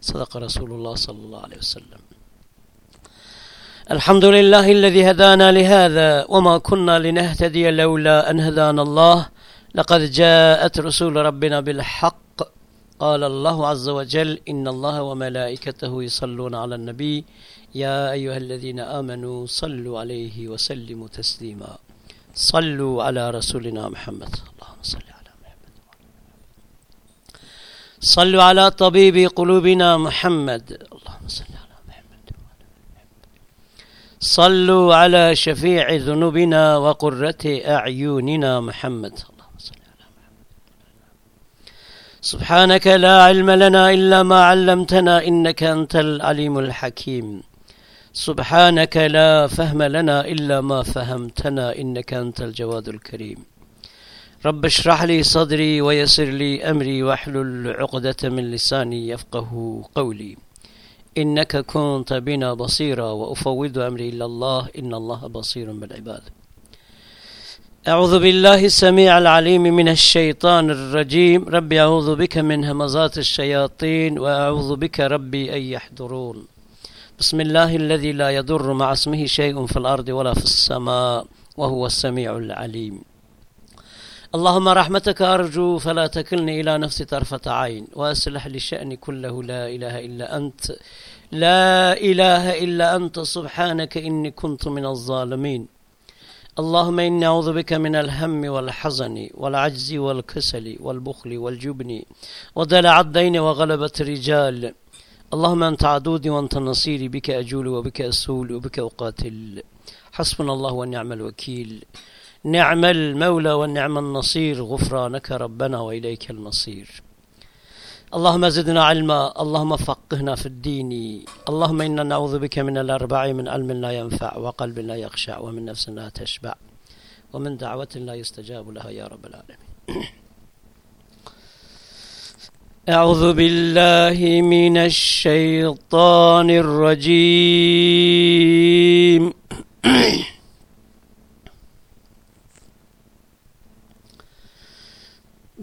صدق رسول الله صلى الله عليه وسلم. الحمد لله الذي هدانا لهذا وما كنا لنهتدي لولا أن هدانا الله. لقد جاءت رسول ربنا بالحق. قال الله عز وجل إن الله وملائكته يصلون على النبي. يا أيها الذين آمنوا صلوا عليه وسلموا تسليما. صلوا على رسولنا محمد اللهم صل على محمد صلوا على طبيب قلوبنا محمد. اللهم صل على محمد صلوا على شفيع ذنوبنا وقرة أعيننا محمد. سبحانك لا علم لنا إلا ما علمتنا إنك أنت العليم الحكيم. سبحانك لا فهم لنا إلا ما فهمتنا إنك أنت الجواد الكريم. رب اشرح لي صدري ويسر لي أمري واحلل عقدة من لساني يفقه قولي. إنك كنت بنا بصيرا وأفوض أمري إلى الله. إن الله بصير بالعباد. أعوذ بالله السميع العليم من الشيطان الرجيم. ربي أعوذ بك من همزات الشياطين وأعوذ بك ربي أن يحضرون. بسم الله الذي لا يضر مع اسمه شيء في الأرض ولا في السماء وهو السميع العليم. اللهم رحمتك أرجو فلا تكلني إلى نفسي طرفة عين وأصلح لي شأني كله لا إله إلا أنت لا إله إلا أنت سبحانك إني كنت من الظالمين. اللهم إني أعوذ بك من الهم والحزن والعجز والكسل والبخل والجبن ودلع الدين وغلبة الرجال. اللهم أنت عدودي وأنت نصيري بك أجول وبك أسول وبك أقاتل. حسبنا الله ونعم الوكيل. نعم المولى ونعم النصير غفرانك ربنا وإليك المصير. اللهم زدنا علما اللهم فقهنا في الدين. اللهم إنا نعوذ بك من الأربع من علم لا ينفع وقلب لا يخشع ومن نفس لا تشبع ومن دعوة لا يستجاب لها يا رب العالمين. أعوذ بالله من الشيطان الرجيم.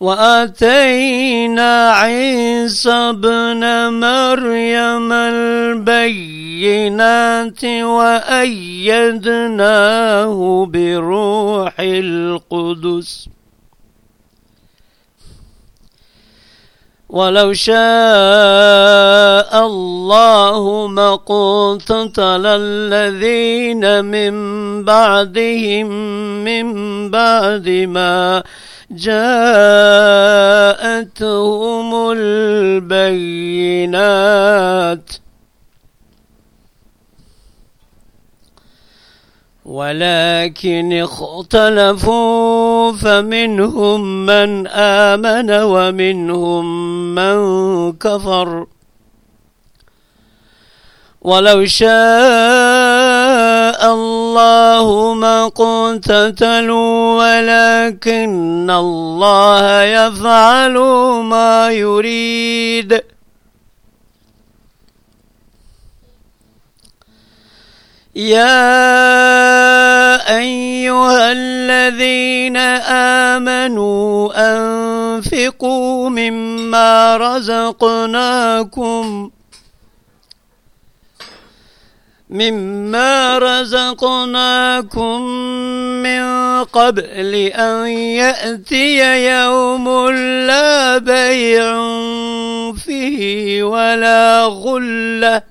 وآتينا عيسى ابن مريم البينات وأيدناه بروح القدس. ولو شاء الله ما قتل الذين من بعدهم من بعد ما جاءتهم البينات ولكن اختلفوا فمنهم من آمن ومنهم من كفر ولو شاء الله ما قتتلوا ولكن الله يفعل ما يريد. يا أيها الذين آمنوا أنفقوا مما رزقناكم. مما رزقناكم من قبل أن يأتي يوم لا بيع فيه ولا غله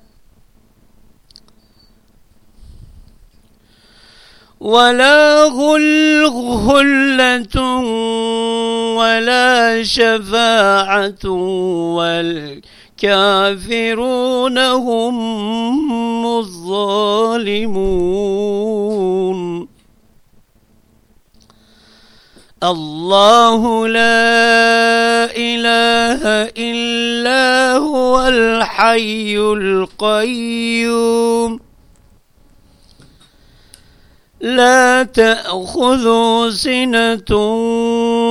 ولا غل غلة ولا شفاعة والكافرون هم الظالمون. الله لا إله إلا هو الحي القيوم. لا تأخذوا سنة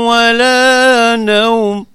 ولا نوم.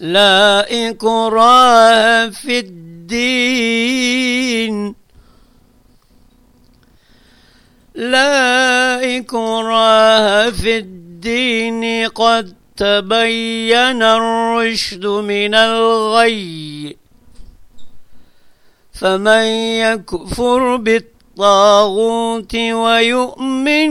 لا إكراه في الدين. لا إكراه في الدين قد تبين الرشد من الغي. فمن يكفر بالطاغوت ويؤمن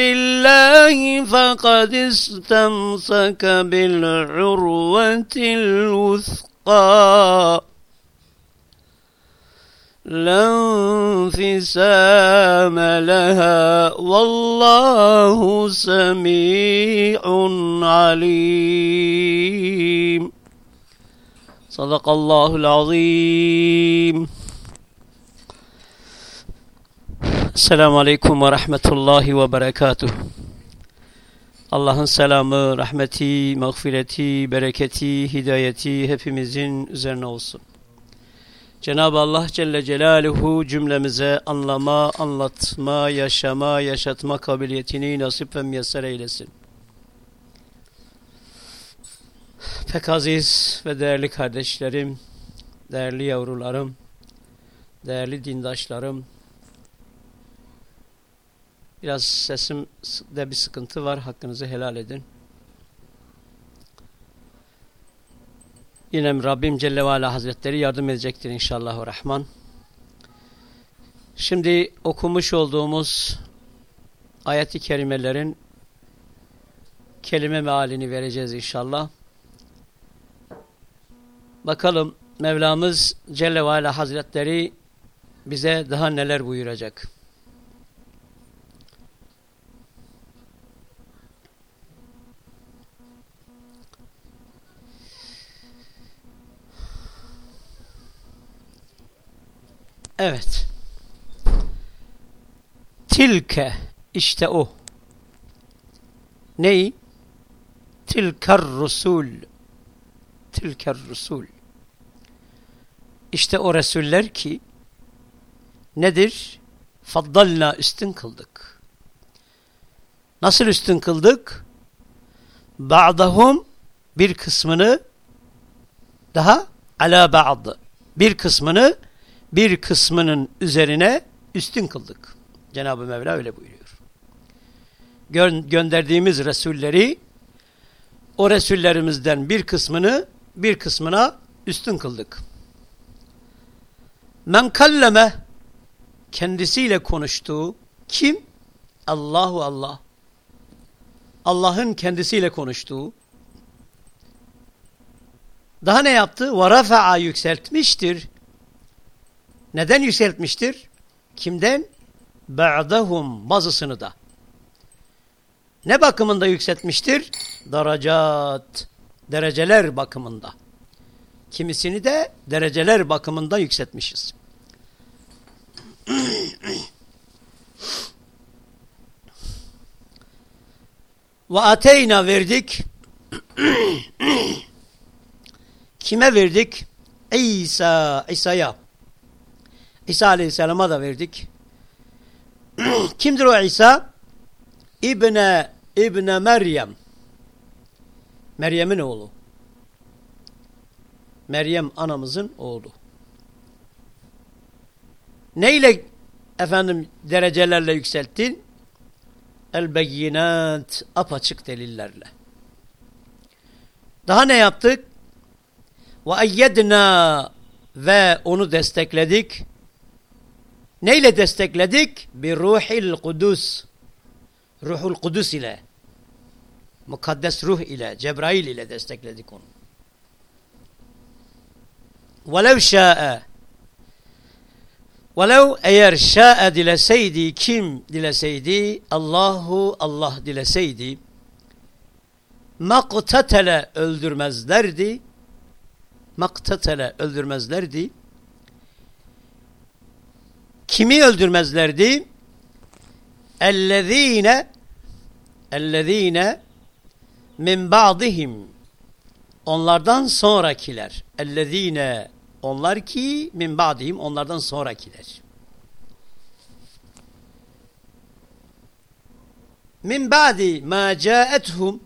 بالله فقد استمسك بالعروة الوثقى لا انفسام لها والله سميع عليم Sadakallahul azim. Selamun Aleyküm ve Rahmetullahi ve Berekatuh. Allah'ın selamı, rahmeti, mağfireti, bereketi, hidayeti hepimizin üzerine olsun. Cenab-ı Allah Celle Celaluhu cümlemize anlama, anlatma, yaşama, yaşatma kabiliyetini nasip ve müyesser eylesin. Pek aziz ve değerli kardeşlerim, değerli yavrularım, değerli dindaşlarım, biraz sesimde bir sıkıntı var, hakkınızı helal edin. Yine Rabbim Celle ve Ala Hazretleri yardım edecektir inşallah Rahman. Şimdi okumuş olduğumuz ayet-i kerimelerin kelime mealini vereceğiz inşallah. Bakalım Mevlamız Celle ve Ala Hazretleri bize daha neler buyuracak. Evet. Tilke işte o. Neyi? Tilkar Rusul tilker rusul. İşte o Resuller ki nedir? faddalna üstün kıldık. Nasıl üstün kıldık? Ba'dahum bir kısmını daha ala ba'd. Bir kısmını bir kısmının üzerine üstün kıldık. Cenab-ı Mevla öyle buyuruyor. Gö gönderdiğimiz Resulleri o Resullerimizden bir kısmını bir kısmına üstün kıldık. Men kalleme kendisiyle konuştuğu kim? Allahu Allah. Allah'ın kendisiyle konuştuğu. Daha ne yaptı? Ve yükseltmiştir. Neden yükseltmiştir? Kimden? Ba'dahum bazısını da. Ne bakımında yükseltmiştir? Daracat, dereceler bakımında. Kimisini de dereceler bakımında yükseltmişiz. Ve ateyna verdik. Kime verdik? İsa, İsa'ya. İsa Aleyhisselam'a da verdik. Kimdir o İsa? İbne, İbne Meryem. Meryem'in oğlu. Meryem anamızın oğlu. Neyle efendim derecelerle yükselttin? El beyinat apaçık delillerle. Daha ne yaptık? Ve eyyedna ve onu destekledik. Neyle destekledik? Bir ruhil kudus. Ruhul kudus ile. Mukaddes ruh ile, Cebrail ile destekledik onu. Velev şa'e Velev eğer şa'e dileseydi, kim dileseydi, Allahu Allah dileseydi, maktatele öldürmezlerdi, maktatele öldürmezlerdi, kimi öldürmezlerdi? Ellezine ellezine min ba'dihim. Onlardan sonrakiler. Ellezine onlar ki min ba'dihim onlardan sonrakiler. Min ba'di ma caethum.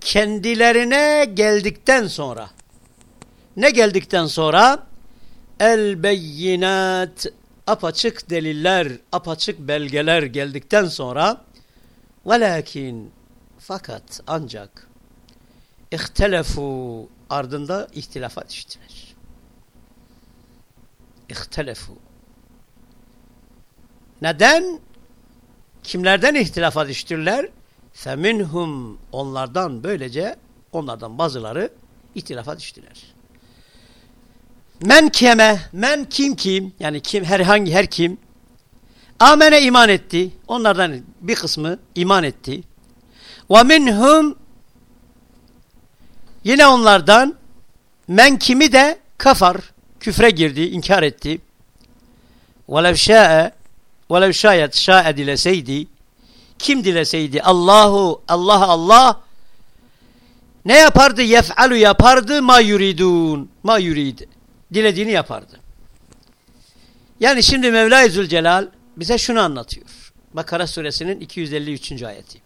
Kendilerine geldikten sonra. Ne geldikten sonra? El beyinat apaçık deliller, apaçık belgeler geldikten sonra velakin fakat ancak ihtelefu ardında ihtilafa düştüler ihtelefu. Neden? Kimlerden ihtilafa düştüler? Feminhum onlardan böylece onlardan bazıları ihtilafa düştüler. Men kime, men kim kim, yani kim herhangi her kim, amene iman etti. Onlardan bir kısmı iman etti. Ve minhum yine onlardan men kimi de kafar, küfre girdi, inkar etti. Velev şa'e, velev şayet şa'e dileseydi, kim dileseydi Allahu, Allah Allah ne yapardı? Yef'alu yapardı ma yuridun, ma yurid. Dilediğini yapardı. Yani şimdi Mevla-i Zülcelal bize şunu anlatıyor. Bakara suresinin 253. ayeti.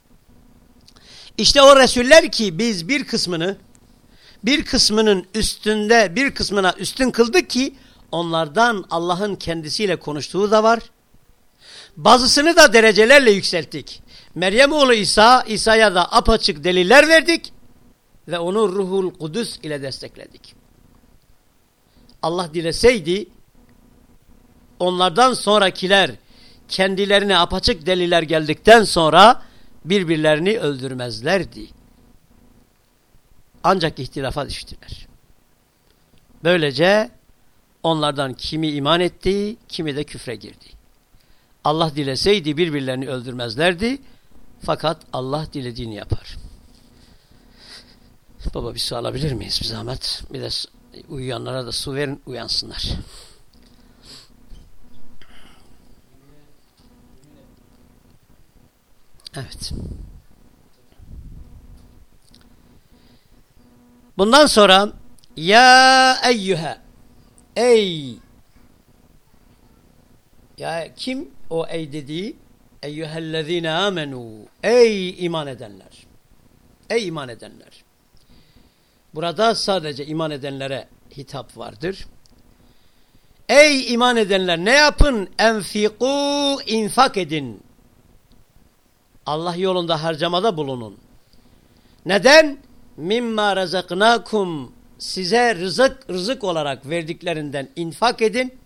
İşte o Resuller ki biz bir kısmını bir kısmının üstünde bir kısmına üstün kıldık ki onlardan Allah'ın kendisiyle konuştuğu da var. Bazısını da derecelerle yükselttik. Meryem oğlu İsa, İsa'ya da apaçık deliller verdik ve onu ruhul kudüs ile destekledik. Allah dileseydi onlardan sonrakiler kendilerine apaçık deliller geldikten sonra birbirlerini öldürmezlerdi. Ancak ihtilafa düştüler. Böylece onlardan kimi iman etti, kimi de küfre girdi. Allah dileseydi birbirlerini öldürmezlerdi. Fakat Allah dilediğini yapar. Baba bir su alabilir miyiz bir zahmet? Bir de uyuyanlara da su verin uyansınlar. Evet. Bundan sonra ya eyyühe ey Ya kim o ey dediği? Eyyühellezine amenu. Ey iman edenler. Ey iman edenler. Burada sadece iman edenlere hitap vardır. Ey iman edenler ne yapın? Enfiku infak edin. Allah yolunda harcamada bulunun. Neden? Mimma razaknakum size rızık rızık olarak verdiklerinden infak edin.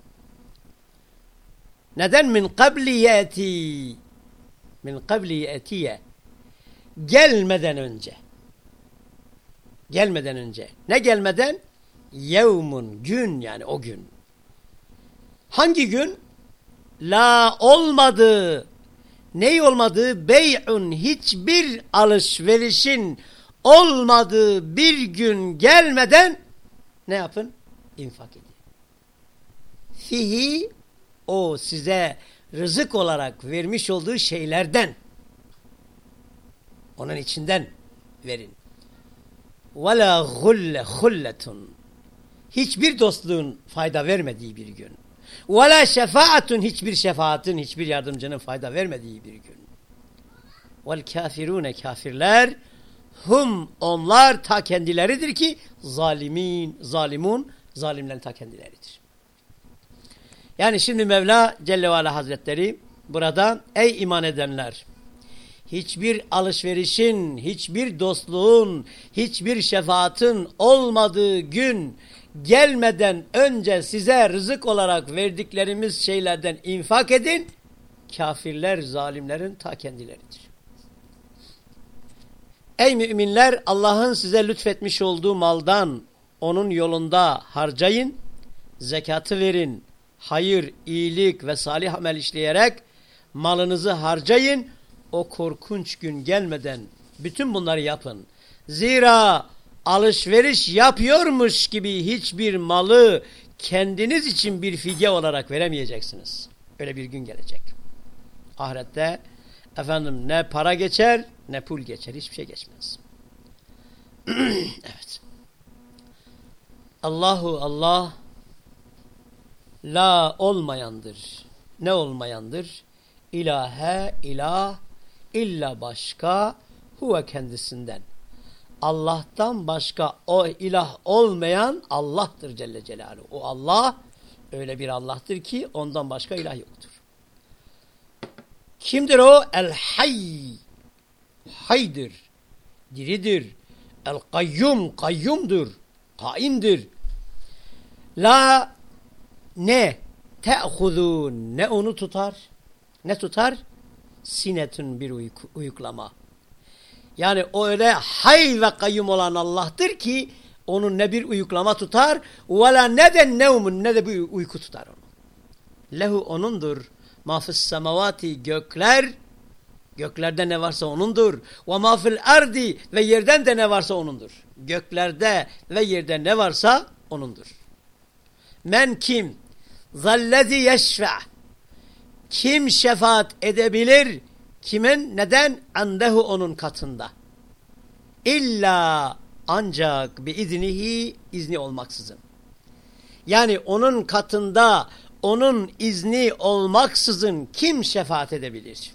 Neden min kabli yeti min kabli yetiye gelmeden önce gelmeden önce. Ne gelmeden? Yevmun gün yani o gün. Hangi gün? La olmadı. Ney olmadığı bey'un hiçbir alışverişin olmadığı bir gün gelmeden ne yapın? İnfak edin. Fihi o size rızık olarak vermiş olduğu şeylerden onun içinden verin. Ve la gulle hulletun. Hiçbir dostluğun fayda vermediği bir gün. Ve la şefaatun. Hiçbir şefaatin, hiçbir yardımcının fayda vermediği bir gün. Vel kafirune kafirler. Hum onlar ta kendileridir ki zalimin, zalimun, zalimlerin ta kendileridir. Yani şimdi Mevla Celle ve Ala Hazretleri burada ey iman edenler hiçbir alışverişin, hiçbir dostluğun, hiçbir şefaatin olmadığı gün gelmeden önce size rızık olarak verdiklerimiz şeylerden infak edin. Kafirler zalimlerin ta kendileridir. Ey müminler Allah'ın size lütfetmiş olduğu maldan onun yolunda harcayın, zekatı verin, hayır, iyilik ve salih amel işleyerek malınızı harcayın. O korkunç gün gelmeden bütün bunları yapın. Zira alışveriş yapıyormuş gibi hiçbir malı kendiniz için bir fidye olarak veremeyeceksiniz. Öyle bir gün gelecek. Ahirette efendim ne para geçer ne pul geçer. Hiçbir şey geçmez. evet. Allahu Allah la olmayandır. Ne olmayandır? İlahe ilah illa başka huve kendisinden. Allah'tan başka o ilah olmayan Allah'tır Celle Celaluhu. O Allah öyle bir Allah'tır ki ondan başka ilah yoktur. Kimdir o? El Hayy. Haydır. Diridir. El Kayyum. Kayyumdur. Kaimdir. La ne? Te'hudun. Ne onu tutar? Ne tutar? Sinetün bir uyku, uyuklama. Yani o öyle hay ve kayyum olan Allah'tır ki onun ne bir uyuklama tutar ve la ne de nevmun ne de bir uyku tutar onu. Lehu onundur Mafis semavati gökler göklerde ne varsa onundur. Ve mafil ardi ve yerden de ne varsa onundur. Göklerde ve yerde ne varsa onundur. Men kim? Zallezi yeşfe. Kim şefaat edebilir? Kimin? Neden? Andehu onun katında. İlla ancak bir iznihi izni olmaksızın. Yani onun katında onun izni olmaksızın kim şefaat edebilir?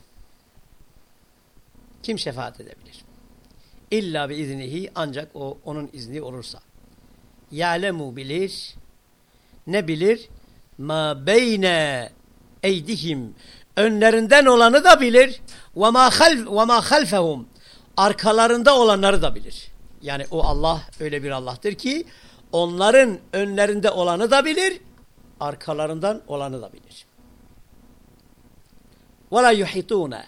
Kim şefaat edebilir? İlla bir iznihi ancak o onun izni olursa. Ya'lemu bilir. Ne bilir? Ma beyne eydihim. Önlerinden olanı da bilir. Ve ma half ve ma halfehum. Arkalarında olanları da bilir. Yani o Allah öyle bir Allah'tır ki onların önlerinde olanı da bilir, arkalarından olanı da bilir. وَلَا يُحِطُونَ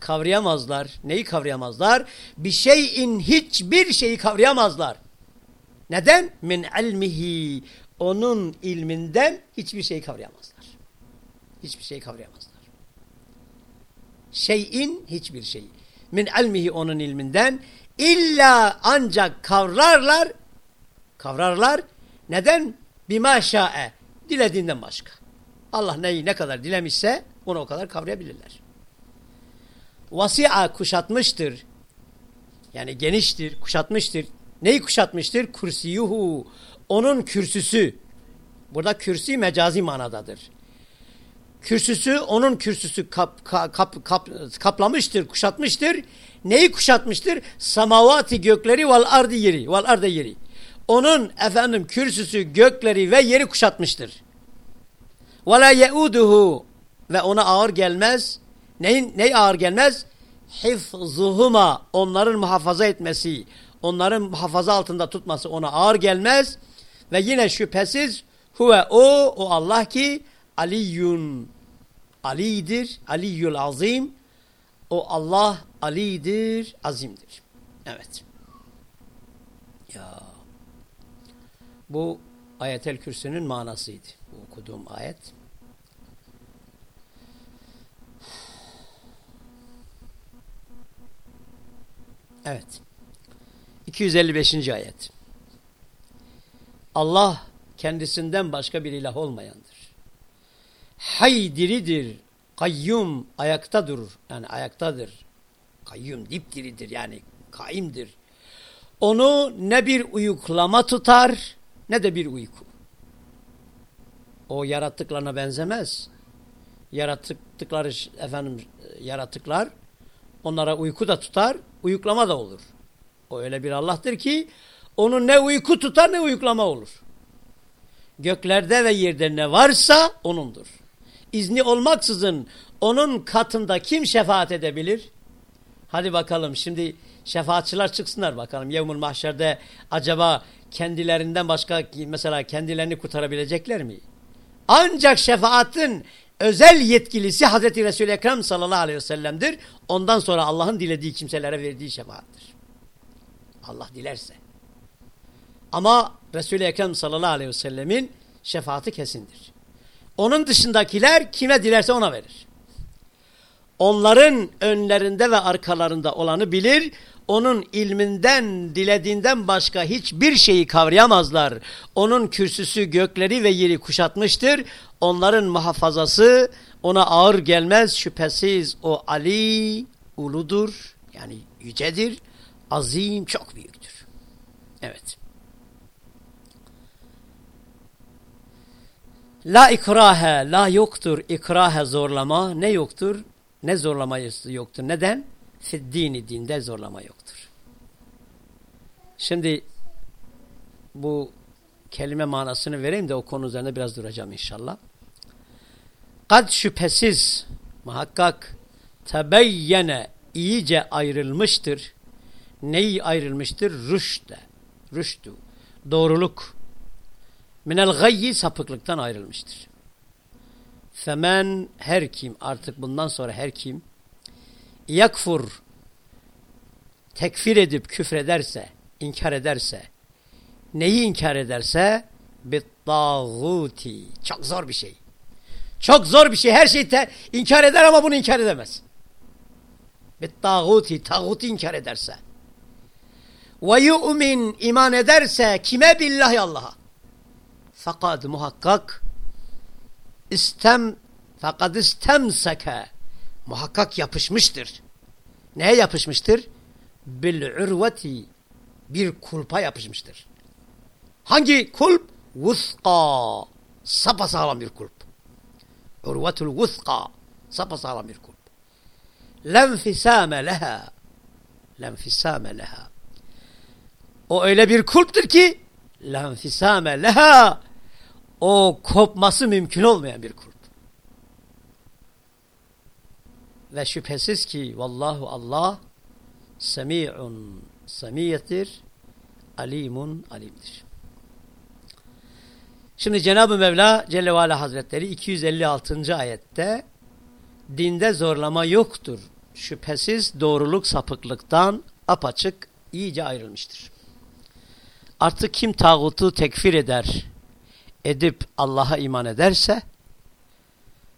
Kavrayamazlar. Neyi kavrayamazlar? Bir şeyin hiçbir şeyi kavrayamazlar. Neden? Min ilmihi. Onun ilminden hiçbir şeyi kavrayamazlar. Hiçbir şeyi kavrayamazlar. Şeyin hiçbir şeyi. Min ilmihi onun ilminden illa ancak kavrarlar kavrarlar. Neden? Bima şa'e dilediğinden başka. Allah neyi ne kadar dilemişse onu o kadar kavrayabilirler. Vasi'a kuşatmıştır. Yani geniştir, kuşatmıştır. Neyi kuşatmıştır? Kursiyuhu. Onun kürsüsü. Burada kürsi mecazi manadadır. Kürsüsü onun kürsüsü kap, kap, kap, kap, kaplamıştır, kuşatmıştır. Neyi kuşatmıştır? Samavati gökleri vel ardı yeri, vel ardı yeri. Onun efendim kürsüsü gökleri ve yeri kuşatmıştır. Ve la yeuduhu ve ona ağır gelmez. Neyin, ney ağır gelmez? Hifzuhuma onların muhafaza etmesi, onların muhafaza altında tutması ona ağır gelmez. Ve yine şüphesiz huve o, o Allah ki aliyyun alidir, aliyyul azim. O Allah alidir, azimdir. Evet. Ya. Bu ayetel kürsünün manasıydı. Bu okuduğum ayet. Evet. 255. ayet. Allah kendisinden başka bir ilah olmayandır. Hay diridir, kayyum ayakta durur. Yani ayaktadır. Kayyum dipdiridir yani kaimdir. Onu ne bir uyuklama tutar ne de bir uyku. O yarattıklarına benzemez. Yarattıkları efendim yaratıklar onlara uyku da tutar, uyuklama da olur. O öyle bir Allah'tır ki onun ne uyku tutar ne uyuklama olur. Göklerde ve yerde ne varsa onundur. İzni olmaksızın onun katında kim şefaat edebilir? Hadi bakalım şimdi şefaatçılar çıksınlar bakalım. Yevmul mahşerde acaba kendilerinden başka mesela kendilerini kurtarabilecekler mi? Ancak şefaatin özel yetkilisi Hazreti Resul-i Ekrem sallallahu aleyhi ve sellem'dir. Ondan sonra Allah'ın dilediği kimselere verdiği şefaattir. Allah dilerse. Ama Resul-i Ekrem sallallahu aleyhi ve sellemin şefaati kesindir. Onun dışındakiler kime dilerse ona verir. Onların önlerinde ve arkalarında olanı bilir. Onun ilminden, dilediğinden başka hiçbir şeyi kavrayamazlar. Onun kürsüsü gökleri ve yeri kuşatmıştır. Onların muhafazası ona ağır gelmez. Şüphesiz o Ali uludur. Yani yücedir. Azim çok büyüktür. Evet. La ikrahe, la yoktur ikrahe zorlama. Ne yoktur? Ne zorlama yoktur? Neden? Fiddini dinde zorlama yoktur. Şimdi bu kelime manasını vereyim de o konu üzerinde biraz duracağım inşallah. Kad şüphesiz muhakkak tebeyyene iyice ayrılmıştır. Neyi ayrılmıştır? Rüşde. Rüştü. Doğruluk. Minel gayyi sapıklıktan ayrılmıştır. Femen her kim artık bundan sonra her kim yakfur tekfir edip küfrederse, inkar ederse, neyi inkar ederse bittağuti. Çok zor bir şey. Çok zor bir şey. Her şeyi inkar eder ama bunu inkar edemez. Bittağuti, tağuti inkar ederse. Ve yu'min iman ederse kime billahi Allah'a. Fakat muhakkak istem fakat istemseke muhakkak yapışmıştır. Neye yapışmıştır? Bil urveti bir kulpa yapışmıştır. Hangi kulp? Vuska. Sapasağlam bir kulp. Urvetul vuska. Sapasağlam bir kulp. Lenfisame leha. Lenfisame leha. O öyle bir kulptur ki lenfisame leha o kopması mümkün olmayan bir kulp. Ve şüphesiz ki vallahu Allah semi'un semiyettir, alimun alimdir. Şimdi Cenab-ı Mevla Celle ve Hazretleri 256. ayette dinde zorlama yoktur. Şüphesiz doğruluk sapıklıktan apaçık iyice ayrılmıştır. Artık kim tağutu tekfir eder, edip Allah'a iman ederse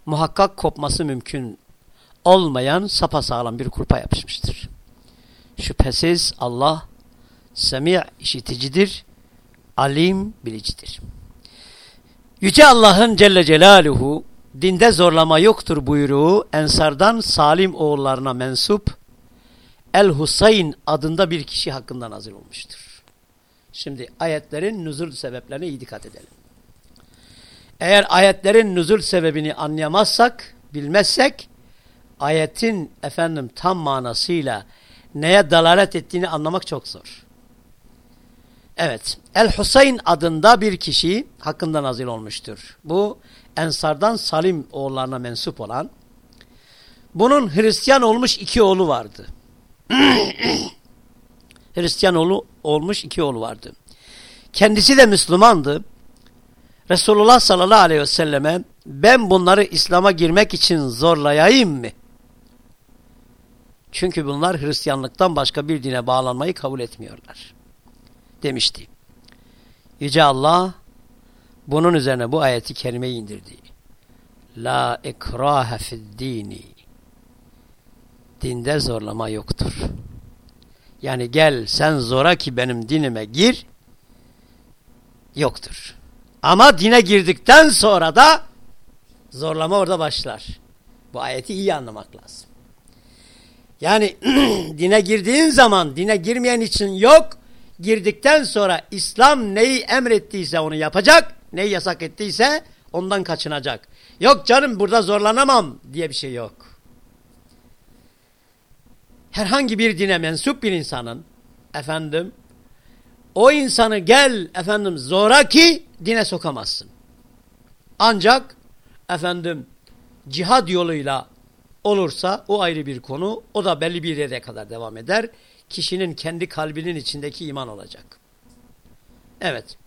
muhakkak kopması mümkün olmayan sapasağlam bir kurpa yapışmıştır. Şüphesiz Allah semi' işiticidir, alim bilicidir. Yüce Allah'ın Celle Celaluhu dinde zorlama yoktur buyruğu Ensardan Salim oğullarına mensup El Husayn adında bir kişi hakkında nazil olmuştur. Şimdi ayetlerin nüzul sebeplerine iyi dikkat edelim. Eğer ayetlerin nüzul sebebini anlayamazsak, bilmezsek, ayetin efendim tam manasıyla neye dalalet ettiğini anlamak çok zor. Evet, El-Huseyn adında bir kişi hakkında nazil olmuştur. Bu Ensardan Salim oğullarına mensup olan, bunun Hristiyan olmuş iki oğlu vardı. Hristiyan oğlu olmuş iki oğlu vardı. Kendisi de Müslümandı. Resulullah sallallahu aleyhi ve selleme ben bunları İslam'a girmek için zorlayayım mı? Çünkü bunlar Hristiyanlıktan başka bir dine bağlanmayı kabul etmiyorlar. Demişti. Yüce Allah bunun üzerine bu ayeti kerimeyi indirdi. La ikrahe fid dini. Dinde zorlama yoktur. Yani gel sen zora ki benim dinime gir. Yoktur. Ama dine girdikten sonra da zorlama orada başlar. Bu ayeti iyi anlamak lazım. Yani dine girdiğin zaman dine girmeyen için yok. Girdikten sonra İslam neyi emrettiyse onu yapacak. Neyi yasak ettiyse ondan kaçınacak. Yok canım burada zorlanamam diye bir şey yok. Herhangi bir dine mensup bir insanın efendim o insanı gel efendim zoraki dine sokamazsın. Ancak efendim cihad yoluyla olursa o ayrı bir konu. O da belli bir yere kadar devam eder. Kişinin kendi kalbinin içindeki iman olacak. Evet.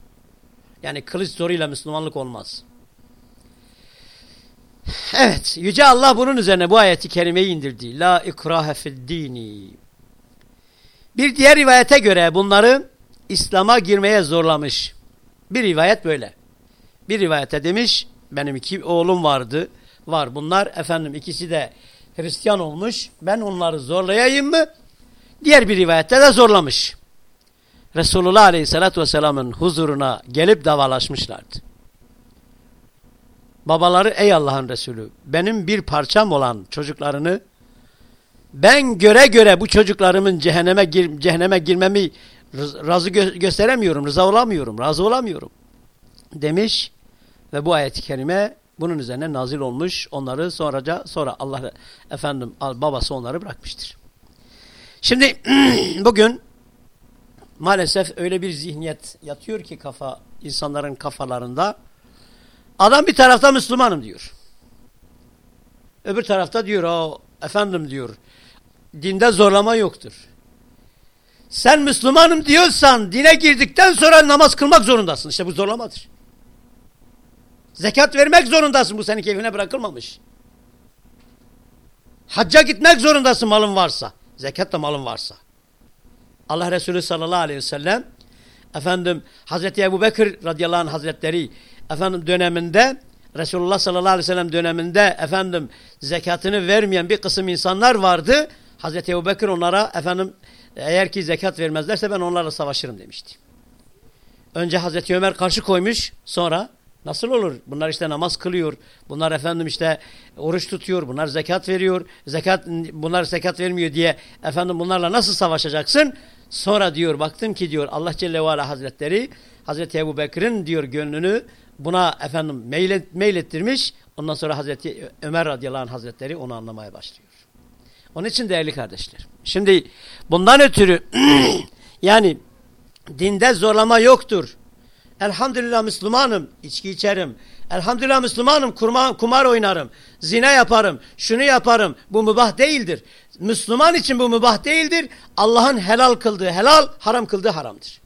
Yani kılıç zoruyla Müslümanlık olmaz. Evet. Yüce Allah bunun üzerine bu ayeti kerimeyi indirdi. La ikrahe fid dini. Bir diğer rivayete göre bunları İslam'a girmeye zorlamış. Bir rivayet böyle. Bir rivayete demiş benim iki oğlum vardı. Var bunlar efendim ikisi de Hristiyan olmuş. Ben onları zorlayayım mı? Diğer bir rivayette de zorlamış. Resulullah Aleyhisselatü Vesselam'ın huzuruna gelip davalaşmışlardı. Babaları ey Allah'ın Resulü benim bir parçam olan çocuklarını ben göre göre bu çocuklarımın cehenneme, gir, cehenneme girmemi razı gö gösteremiyorum, rıza olamıyorum, razı olamıyorum demiş ve bu ayet-i kerime bunun üzerine nazil olmuş. Onları sonraca sonra Allah efendim babası onları bırakmıştır. Şimdi bugün maalesef öyle bir zihniyet yatıyor ki kafa insanların kafalarında. Adam bir tarafta Müslümanım diyor. Öbür tarafta diyor o efendim diyor dinde zorlama yoktur. Sen Müslümanım diyorsan dine girdikten sonra namaz kılmak zorundasın. İşte bu zorlamadır. Zekat vermek zorundasın. Bu senin keyfine bırakılmamış. Hacca gitmek zorundasın malın varsa. Zekat da malın varsa. Allah Resulü sallallahu aleyhi ve sellem efendim Hazreti Ebu Bekir radıyallahu anh hazretleri efendim döneminde Resulullah sallallahu aleyhi ve sellem döneminde efendim zekatını vermeyen bir kısım insanlar vardı. Hazreti Ebu Bekir onlara efendim eğer ki zekat vermezlerse ben onlarla savaşırım demişti. Önce Hazreti Ömer karşı koymuş sonra nasıl olur? Bunlar işte namaz kılıyor. Bunlar efendim işte oruç tutuyor. Bunlar zekat veriyor. Zekat bunlar zekat vermiyor diye efendim bunlarla nasıl savaşacaksın? Sonra diyor baktım ki diyor Allah Celle ve Ala Hazretleri Hazreti Ebu Bekir'in diyor gönlünü buna efendim meylet, meylettirmiş. Ondan sonra Hazreti Ömer radıyallahu anh hazretleri onu anlamaya başlıyor. Onun için değerli kardeşler. Şimdi bundan ötürü yani dinde zorlama yoktur. Elhamdülillah Müslümanım, içki içerim. Elhamdülillah Müslümanım, kurma, kumar oynarım. Zina yaparım, şunu yaparım. Bu mübah değildir. Müslüman için bu mübah değildir. Allah'ın helal kıldığı helal, haram kıldığı haramdır.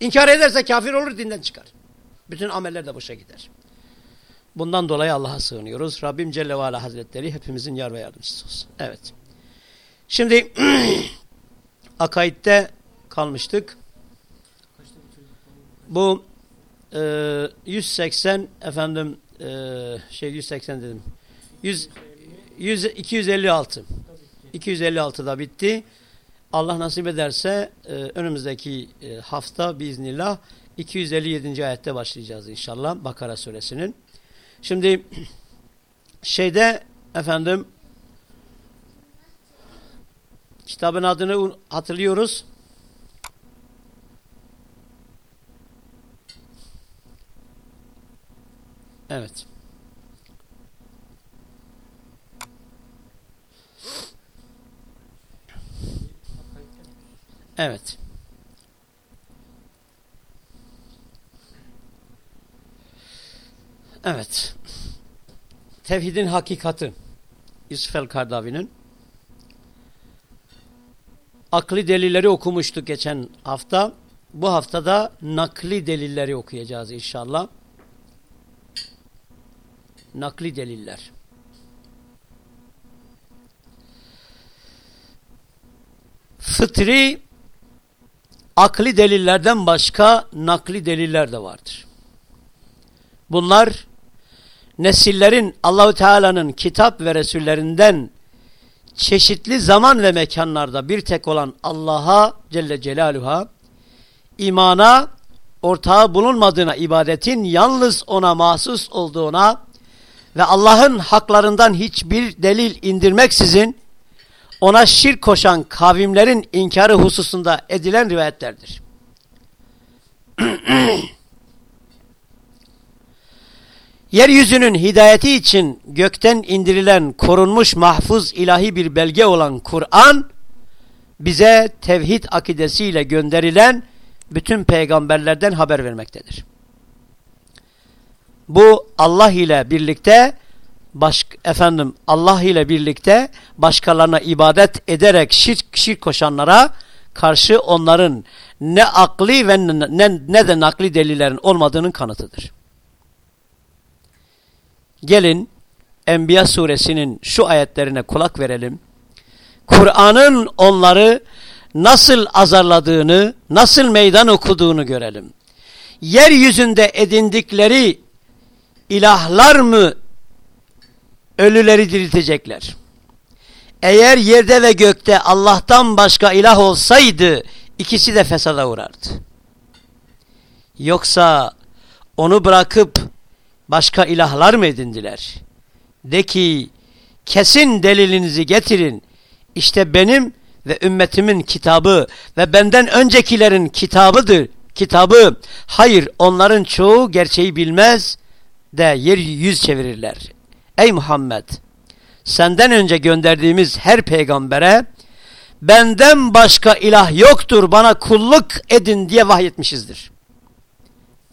İnkar ederse kafir olur, dinden çıkar. Bütün ameller de boşa gider. Bundan dolayı Allah'a sığınıyoruz. Rabbim Celle ve Ala Hazretleri hepimizin yar ve yardımcısı olsun. Evet. Şimdi akaidde kalmıştık. Bu e, 180 efendim e, şey 180 dedim. 100, 100 256. 256'da bitti. Allah nasip ederse e, önümüzdeki e, hafta biiznillah 257. ayette başlayacağız inşallah Bakara suresinin. Şimdi şeyde efendim kitabın adını hatırlıyoruz. Evet. Evet. Evet. Tevhidin hakikati. Yusuf el-Kardavi'nin. Akli delilleri okumuştuk geçen hafta. Bu haftada nakli delilleri okuyacağız inşallah. Nakli deliller. Fıtri akli delillerden başka nakli deliller de vardır. Bunlar nesillerin Allahu Teala'nın kitap ve resullerinden çeşitli zaman ve mekanlarda bir tek olan Allah'a Celle Celaluhu'ya imana ortağı bulunmadığına, ibadetin yalnız ona mahsus olduğuna ve Allah'ın haklarından hiçbir delil indirmeksizin ona şirk koşan kavimlerin inkarı hususunda edilen rivayetlerdir. Yeryüzünün hidayeti için gökten indirilen korunmuş mahfuz ilahi bir belge olan Kur'an, bize tevhid akidesiyle gönderilen bütün peygamberlerden haber vermektedir. Bu Allah ile birlikte baş, efendim Allah ile birlikte başkalarına ibadet ederek şirk, şirk koşanlara karşı onların ne akli ve ne, ne de nakli delillerin olmadığının kanıtıdır. Gelin Enbiya suresinin şu ayetlerine kulak verelim. Kur'an'ın onları nasıl azarladığını, nasıl meydan okuduğunu görelim. Yeryüzünde edindikleri ilahlar mı ölüleri diriltecekler? Eğer yerde ve gökte Allah'tan başka ilah olsaydı ikisi de fesada uğrardı. Yoksa onu bırakıp başka ilahlar mı edindiler? De ki kesin delilinizi getirin. İşte benim ve ümmetimin kitabı ve benden öncekilerin kitabıdır. Kitabı hayır onların çoğu gerçeği bilmez de yer yüz çevirirler. Ey Muhammed senden önce gönderdiğimiz her peygambere benden başka ilah yoktur bana kulluk edin diye vahyetmişizdir.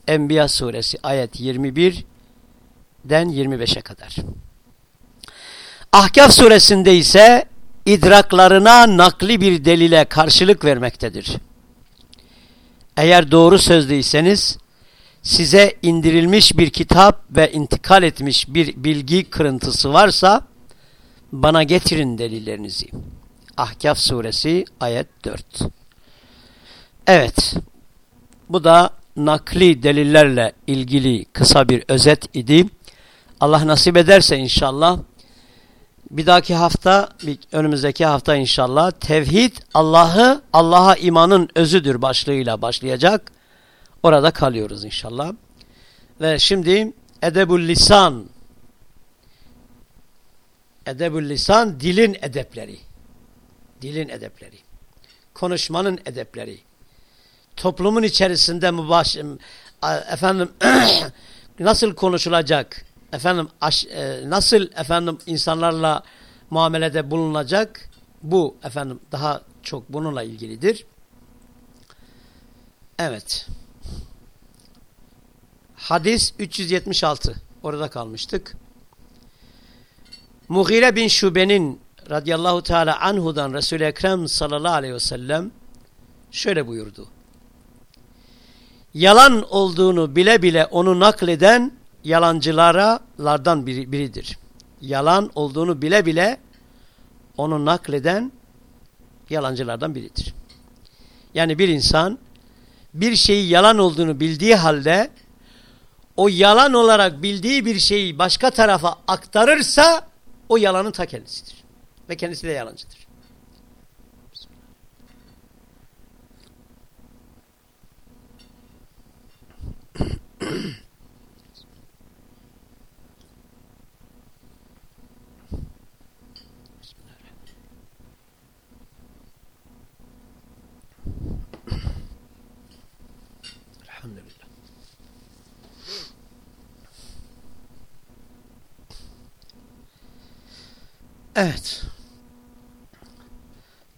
Enbiya suresi ayet 21 den 25'e kadar. Ahkaf suresinde ise idraklarına nakli bir delile karşılık vermektedir. Eğer doğru sözlüyseniz size indirilmiş bir kitap ve intikal etmiş bir bilgi kırıntısı varsa bana getirin delillerinizi. Ahkaf suresi ayet 4. Evet bu da nakli delillerle ilgili kısa bir özet idi. Allah nasip ederse inşallah bir dahaki hafta, önümüzdeki hafta inşallah tevhid Allah'ı, Allah'a imanın özüdür başlığıyla başlayacak. Orada kalıyoruz inşallah. Ve şimdi edebul lisan. Edebul lisan dilin edepleri. Dilin edepleri. Konuşmanın edepleri. Toplumun içerisinde mübaş efendim nasıl konuşulacak? Efendim aş, e, nasıl efendim insanlarla muamelede bulunacak bu efendim daha çok bununla ilgilidir. Evet. Hadis 376. Orada kalmıştık. Mughire bin Şube'nin radıyallahu teala anhudan Resul-i Ekrem sallallahu aleyhi ve sellem şöyle buyurdu. Yalan olduğunu bile bile onu nakleden yalancılardan biri, biridir. Yalan olduğunu bile bile onu nakleden yalancılardan biridir. Yani bir insan bir şeyi yalan olduğunu bildiği halde o yalan olarak bildiği bir şeyi başka tarafa aktarırsa o yalanın ta kendisidir. Ve kendisi de yalancıdır. Bismillah. Evet.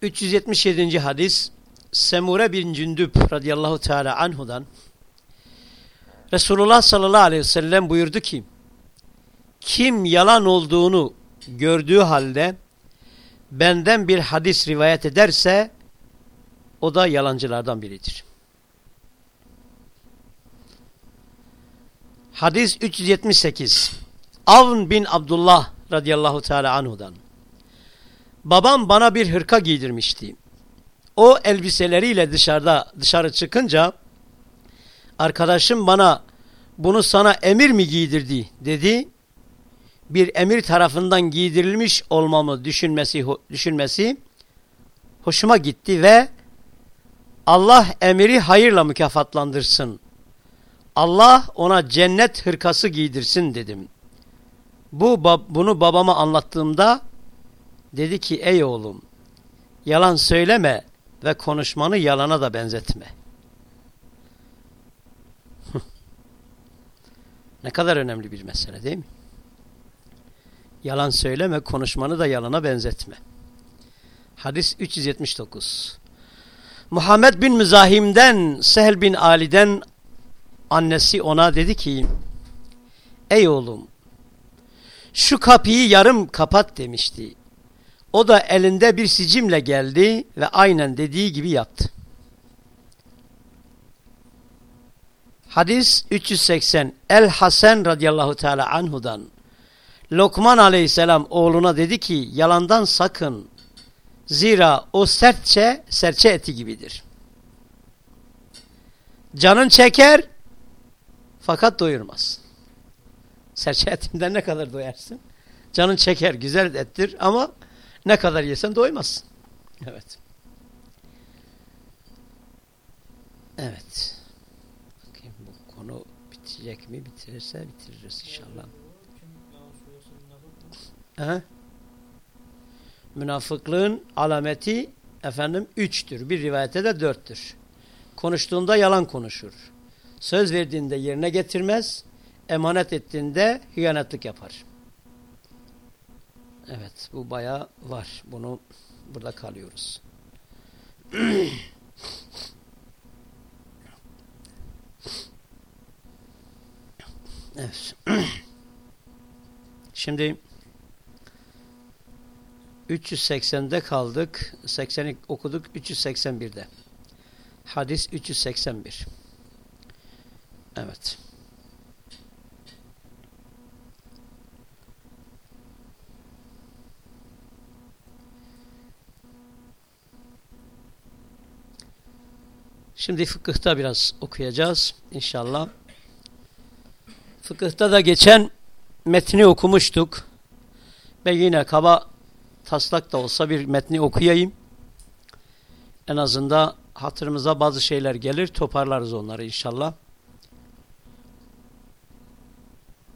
377. hadis Semure bin Cündüp radıyallahu teala anhudan Resulullah sallallahu aleyhi ve sellem buyurdu ki kim yalan olduğunu gördüğü halde benden bir hadis rivayet ederse o da yalancılardan biridir. Hadis 378 Avn bin Abdullah radıyallahu teala anhudan Babam bana bir hırka giydirmişti. O elbiseleriyle dışarıda dışarı çıkınca arkadaşım bana bunu sana emir mi giydirdi dedi. Bir emir tarafından giydirilmiş olmamı düşünmesi düşünmesi hoşuma gitti ve Allah emiri hayırla mükafatlandırsın. Allah ona cennet hırkası giydirsin dedim. Bu bunu babama anlattığımda dedi ki ey oğlum yalan söyleme ve konuşmanı yalana da benzetme. ne kadar önemli bir mesele değil mi? Yalan söyleme, konuşmanı da yalana benzetme. Hadis 379. Muhammed bin Müzahim'den, Sehl bin Ali'den annesi ona dedi ki, Ey oğlum, şu kapıyı yarım kapat demişti. O da elinde bir sicimle geldi ve aynen dediği gibi yaptı. Hadis 380 El Hasan radıyallahu teala anhudan Lokman aleyhisselam oğluna dedi ki yalandan sakın zira o sertçe serçe eti gibidir. Canın çeker fakat doyurmaz. Serçe etinden ne kadar doyarsın? Canın çeker güzel ettir ama ne kadar yesen doymazsın. Evet. Evet. Bakayım bu konu bitecek mi? Bitirirse bitiririz inşallah. He? Münafıklığın alameti efendim üçtür. Bir rivayette de dörttür. Konuştuğunda yalan konuşur. Söz verdiğinde yerine getirmez. Emanet ettiğinde hıyanetlik yapar. Evet bu baya var. Bunu burada kalıyoruz. evet. Şimdi 380'de kaldık. 80'i okuduk 381'de. Hadis 381. Evet. Şimdi fıkıhta biraz okuyacağız inşallah. Fıkıhta da geçen metni okumuştuk. Ve yine kaba taslak da olsa bir metni okuyayım. En azından hatırımıza bazı şeyler gelir toparlarız onları inşallah.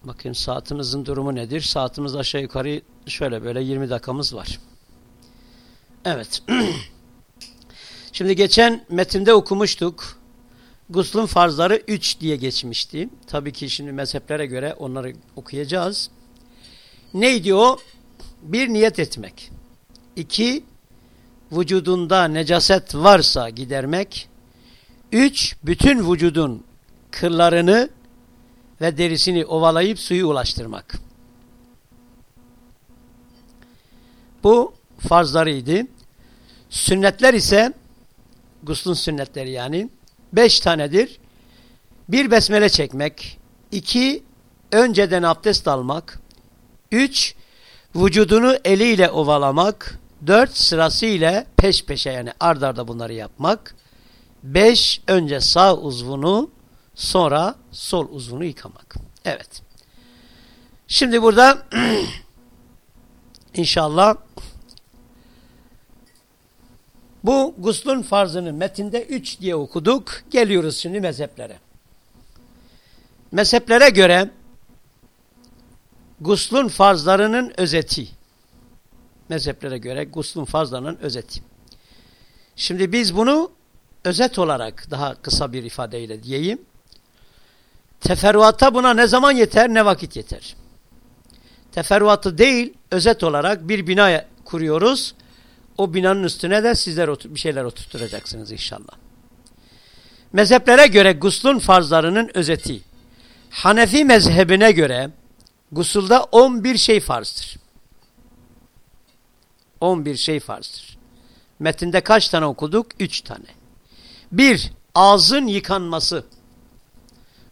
Bakın saatimizin durumu nedir? Saatimiz aşağı yukarı şöyle böyle 20 dakikamız var. Evet. Şimdi geçen metinde okumuştuk. Guslun farzları 3 diye geçmişti. Tabii ki şimdi mezheplere göre onları okuyacağız. Neydi o? Bir niyet etmek. İki, vücudunda necaset varsa gidermek. Üç, bütün vücudun kırlarını ve derisini ovalayıp suyu ulaştırmak. Bu farzlarıydı. Sünnetler ise guslun sünnetleri yani. Beş tanedir. Bir besmele çekmek. iki önceden abdest almak. Üç, vücudunu eliyle ovalamak. Dört, sırasıyla peş peşe yani ard arda bunları yapmak. Beş, önce sağ uzvunu sonra sol uzvunu yıkamak. Evet. Şimdi burada inşallah bu guslun farzını metinde üç diye okuduk. Geliyoruz şimdi mezheplere. Mezheplere göre guslun farzlarının özeti. Mezheplere göre guslun farzlarının özeti. Şimdi biz bunu özet olarak daha kısa bir ifadeyle diyeyim. Teferruata buna ne zaman yeter ne vakit yeter. Teferruatı değil özet olarak bir bina kuruyoruz. O binanın üstüne de sizler bir şeyler oturtturacaksınız inşallah. Mezheplere göre guslun farzlarının özeti. Hanefi mezhebine göre gusulda 11 şey farzdır. 11 şey farzdır. Metinde kaç tane okuduk? 3 tane. 1. Ağzın yıkanması.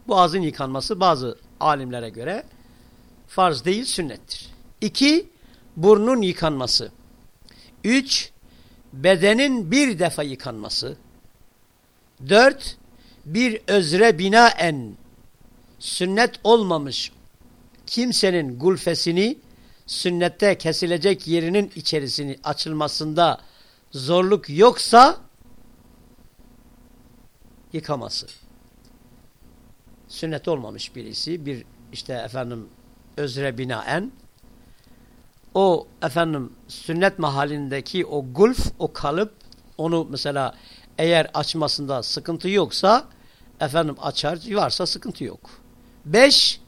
Bu ağzın yıkanması bazı alimlere göre farz değil sünnettir. 2. Burnun yıkanması. 3. Bedenin bir defa yıkanması. 4. Bir özre binaen sünnet olmamış kimsenin gulfesini sünnette kesilecek yerinin içerisini açılmasında zorluk yoksa yıkaması. Sünnet olmamış birisi bir işte efendim özre binaen o efendim sünnet mahallindeki o gulf, o kalıp onu mesela eğer açmasında sıkıntı yoksa efendim açar, varsa sıkıntı yok. Beş,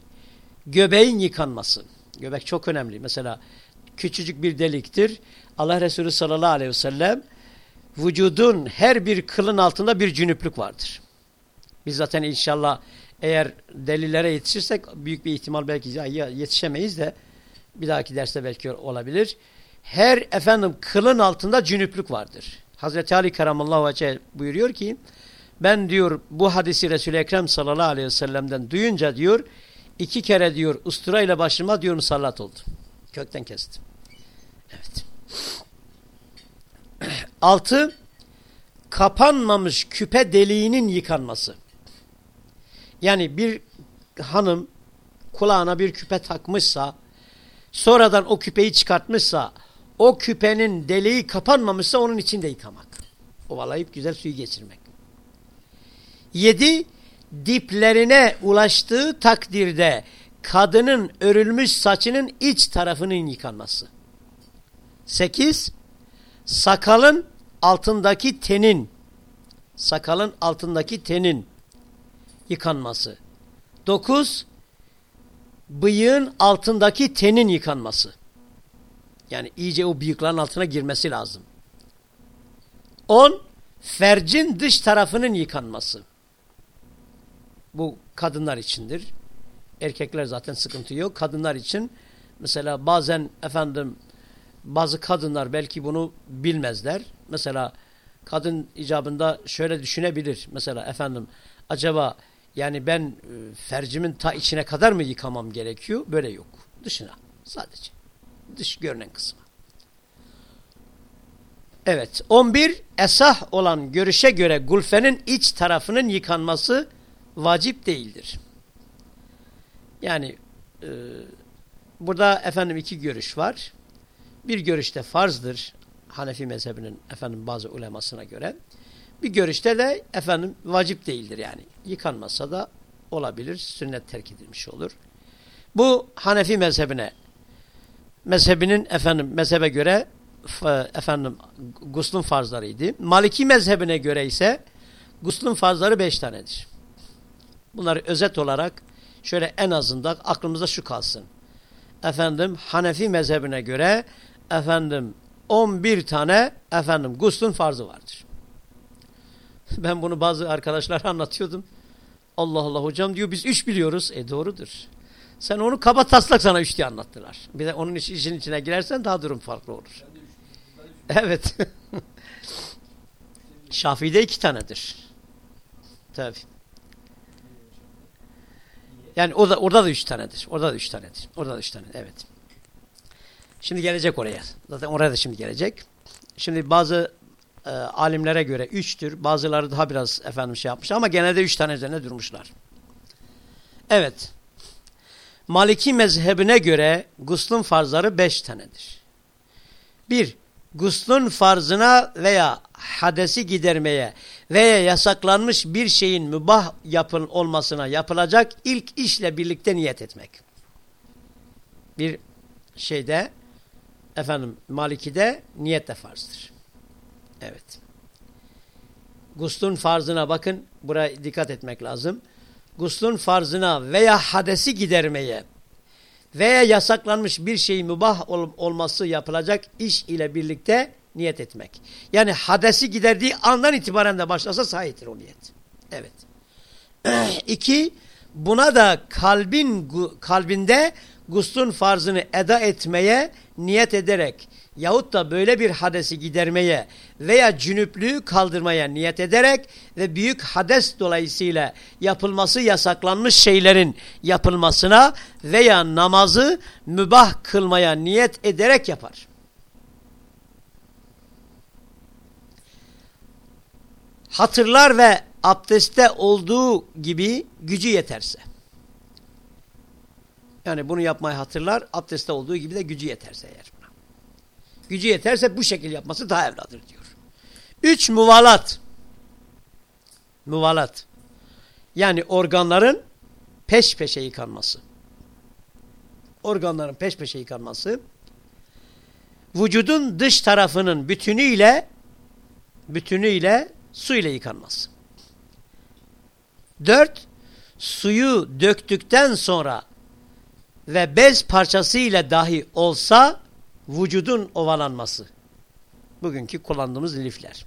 göbeğin yıkanması. Göbek çok önemli. Mesela küçücük bir deliktir. Allah Resulü sallallahu aleyhi ve sellem vücudun her bir kılın altında bir cünüplük vardır. Biz zaten inşallah eğer delillere yetişirsek büyük bir ihtimal belki yetişemeyiz de bir dahaki derste belki olabilir. Her efendim kılın altında cünüplük vardır. Hazreti Ali Karamallahu Vece buyuruyor ki ben diyor bu hadisi Resul-i Ekrem sallallahu aleyhi ve sellem'den duyunca diyor iki kere diyor usturayla başıma diyor musallat oldu. Kökten kestim. Evet. Altı kapanmamış küpe deliğinin yıkanması. Yani bir hanım kulağına bir küpe takmışsa sonradan o küpeyi çıkartmışsa o küpenin deliği kapanmamışsa onun içinde yıkamak. Ovalayıp güzel suyu geçirmek. Yedi, diplerine ulaştığı takdirde kadının örülmüş saçının iç tarafının yıkanması. Sekiz, sakalın altındaki tenin, sakalın altındaki tenin yıkanması. Dokuz, bıyığın altındaki tenin yıkanması. Yani iyice o bıyıkların altına girmesi lazım. On, fercin dış tarafının yıkanması. Bu kadınlar içindir. Erkekler zaten sıkıntı yok. Kadınlar için mesela bazen efendim bazı kadınlar belki bunu bilmezler. Mesela kadın icabında şöyle düşünebilir. Mesela efendim acaba yani ben e, fercimin ta içine kadar mı yıkamam gerekiyor? Böyle yok. Dışına sadece. Dış görünen kısmı. Evet. 11. Esah olan görüşe göre gulfenin iç tarafının yıkanması vacip değildir. Yani e, burada efendim iki görüş var. Bir görüşte farzdır. Hanefi mezhebinin efendim bazı ulemasına göre. Bir görüşte de efendim vacip değildir yani. Yıkanmasa da olabilir. Sünnet terk edilmiş olur. Bu Hanefi mezhebine mezhebinin efendim mezhebe göre efendim guslun farzlarıydı. Maliki mezhebine göre ise guslun farzları beş tanedir. Bunları özet olarak şöyle en azından aklımızda şu kalsın. Efendim Hanefi mezhebine göre efendim 11 tane efendim guslun farzı vardır. Ben bunu bazı arkadaşlara anlatıyordum. Allah Allah hocam diyor biz üç biliyoruz. E doğrudur. Sen onu kaba taslak sana üç diye anlattılar. Bir de onun iş, işin içine girersen daha durum farklı olur. Evet. Şafii'de iki tanedir. Tabii. Yani o da, orada da üç tanedir. Orada da üç tanedir. Orada da üç tanedir. Evet. Şimdi gelecek oraya. Zaten oraya da şimdi gelecek. Şimdi bazı e, alimlere göre üçtür. Bazıları daha biraz efendim şey yapmış ama genelde üç tane üzerine durmuşlar. Evet. Maliki mezhebine göre guslun farzları beş tanedir. Bir, guslun farzına veya hadesi gidermeye veya yasaklanmış bir şeyin mübah yapın olmasına yapılacak ilk işle birlikte niyet etmek. Bir şeyde efendim Maliki'de niyet de farzdır. Evet. Guslun farzına bakın. Buraya dikkat etmek lazım. Guslun farzına veya hadesi gidermeye veya yasaklanmış bir şey mübah ol olması yapılacak iş ile birlikte niyet etmek. Yani hadesi giderdiği andan itibaren de başlasa sahiptir o niyet. Evet. İki, buna da kalbin kalbinde guslun farzını eda etmeye niyet ederek yahut da böyle bir hadesi gidermeye veya cünüplüğü kaldırmaya niyet ederek ve büyük hades dolayısıyla yapılması yasaklanmış şeylerin yapılmasına veya namazı mübah kılmaya niyet ederek yapar. Hatırlar ve abdestte olduğu gibi gücü yeterse. Yani bunu yapmayı hatırlar, abdestte olduğu gibi de gücü yeterse eğer buna. Gücü yeterse bu şekil yapması daha evladır diyor. Üç, muvalat. Muvalat. Yani organların peş peşe yıkanması. Organların peş peşe yıkanması. Vücudun dış tarafının bütünüyle bütünüyle su ile yıkanması. Dört, suyu döktükten sonra ve bez parçası ile dahi olsa vücudun ovalanması. Bugünkü kullandığımız lifler.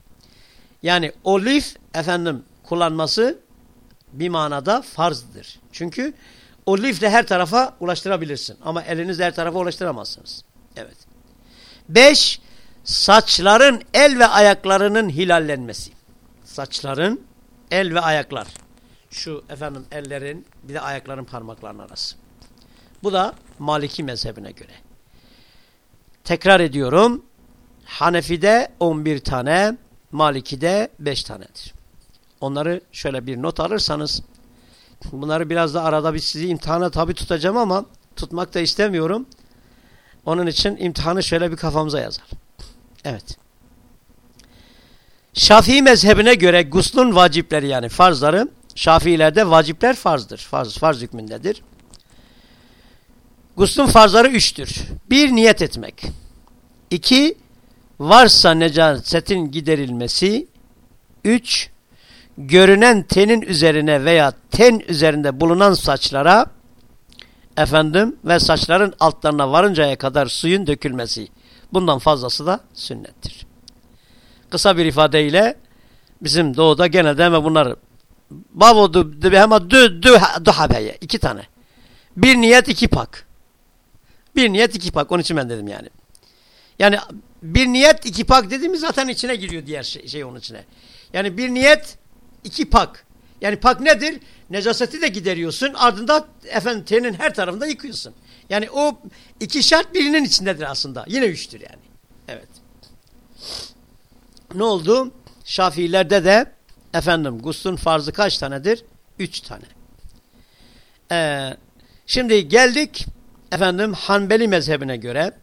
Yani o lif efendim kullanması bir manada farzdır. Çünkü o lifle her tarafa ulaştırabilirsin. Ama elinizle her tarafa ulaştıramazsınız. Evet. Beş, saçların el ve ayaklarının hilallenmesi. Saçların el ve ayaklar. Şu efendim ellerin bir de ayakların parmaklarının arası. Bu da Maliki mezhebine göre. Tekrar ediyorum. Hanefi'de 11 tane, Maliki'de 5 tanedir. Onları şöyle bir not alırsanız, bunları biraz da arada bir sizi imtihana tabi tutacağım ama tutmak da istemiyorum. Onun için imtihanı şöyle bir kafamıza yazar. Evet. Şafii mezhebine göre guslun vacipleri yani farzları, Şafiilerde vacipler farzdır. Farz, farz hükmündedir. Guslun farzları üçtür. Bir, niyet etmek. İki, varsa necasetin giderilmesi. Üç, görünen tenin üzerine veya ten üzerinde bulunan saçlara efendim ve saçların altlarına varıncaya kadar suyun dökülmesi. Bundan fazlası da sünnettir. Kısa bir ifadeyle bizim doğuda genelde hemen bunları bavodu hemen dü dü duhabeye iki tane. Bir niyet iki pak. Bir niyet iki pak. Onun için ben dedim yani. Yani bir niyet iki pak dediğimiz zaten içine giriyor diğer şey, şey onun içine. Yani bir niyet iki pak. Yani pak nedir? Necaseti de gideriyorsun. Ardından efendim tenin her tarafında yıkıyorsun. Yani o iki şart birinin içindedir aslında. Yine üçtür yani. Evet. Ne oldu? Şafiilerde de efendim guslun farzı kaç tanedir? Üç tane. Ee, şimdi geldik efendim Hanbeli mezhebine göre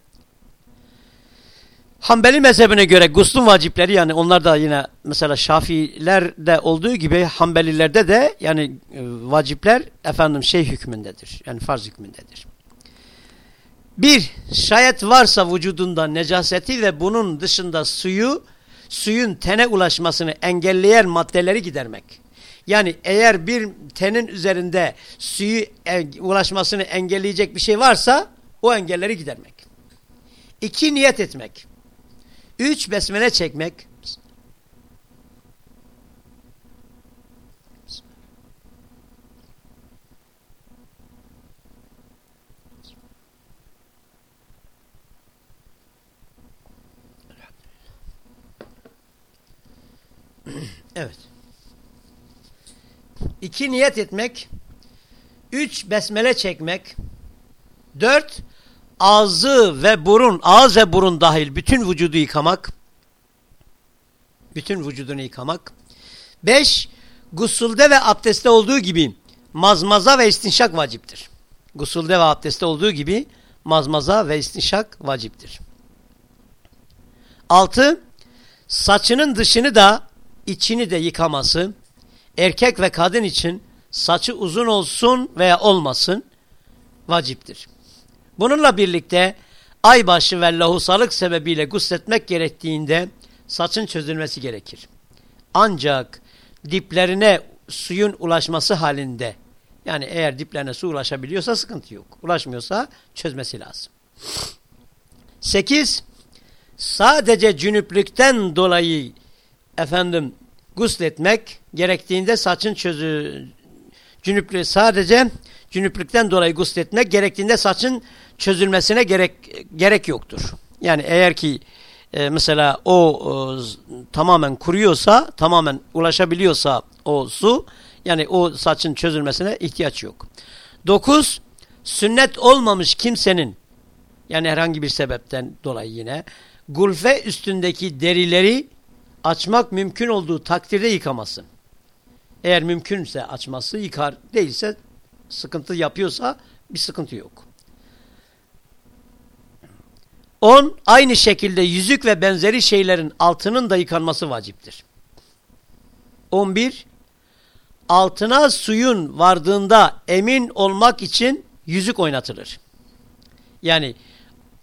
Hanbeli mezhebine göre guslun vacipleri yani onlar da yine mesela Şafilerde olduğu gibi Hanbelilerde de yani e, vacipler efendim şey hükmündedir. Yani farz hükmündedir. Bir, şayet varsa vücudunda necaseti ve bunun dışında suyu, suyun tene ulaşmasını engelleyen maddeleri gidermek. Yani eğer bir tenin üzerinde suyu e, ulaşmasını engelleyecek bir şey varsa o engelleri gidermek. İki, niyet etmek. Üç, besmele çekmek. Evet. İki niyet etmek. Üç besmele çekmek. Dört ağzı ve burun, ağız ve burun dahil bütün vücudu yıkamak. Bütün vücudunu yıkamak. Beş gusulde ve abdestte olduğu gibi mazmaza ve istinşak vaciptir. Gusulde ve abdestte olduğu gibi mazmaza ve istinşak vaciptir. Altı saçının dışını da içini de yıkaması erkek ve kadın için saçı uzun olsun veya olmasın vaciptir. Bununla birlikte aybaşı ve lahusalık sebebiyle gusletmek gerektiğinde saçın çözülmesi gerekir. Ancak diplerine suyun ulaşması halinde Yani eğer diplerine su ulaşabiliyorsa sıkıntı yok. Ulaşmıyorsa çözmesi lazım. 8. Sadece cünüplükten dolayı efendim gusletmek gerektiğinde saçın çözü cünüplüğü sadece cünüplükten dolayı gusletmek gerektiğinde saçın çözülmesine gerek gerek yoktur. Yani eğer ki e, mesela o e, tamamen kuruyorsa, tamamen ulaşabiliyorsa o su, yani o saçın çözülmesine ihtiyaç yok. 9. Sünnet olmamış kimsenin, yani herhangi bir sebepten dolayı yine, gulfe üstündeki derileri açmak mümkün olduğu takdirde yıkaması. Eğer mümkünse açması yıkar, değilse sıkıntı yapıyorsa bir sıkıntı yok. 10. Aynı şekilde yüzük ve benzeri şeylerin altının da yıkanması vaciptir. 11. Altına suyun vardığında emin olmak için yüzük oynatılır. Yani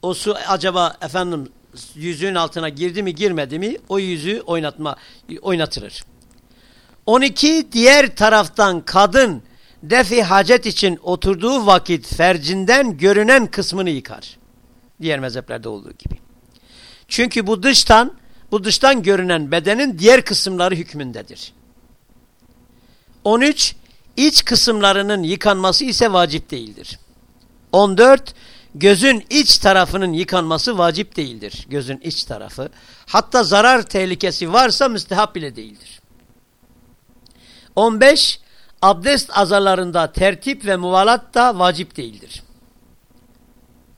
o su acaba efendim yüzüğün altına girdi mi girmedi mi o yüzüğü oynatma oynatılır. 12 diğer taraftan kadın defi hacet için oturduğu vakit fercinden görünen kısmını yıkar. Diğer mezheplerde olduğu gibi. Çünkü bu dıştan bu dıştan görünen bedenin diğer kısımları hükmündedir. 13 iç kısımlarının yıkanması ise vacip değildir. 14 gözün iç tarafının yıkanması vacip değildir. Gözün iç tarafı. Hatta zarar tehlikesi varsa müstehap bile değildir. 15. Abdest azalarında tertip ve muvalat da vacip değildir.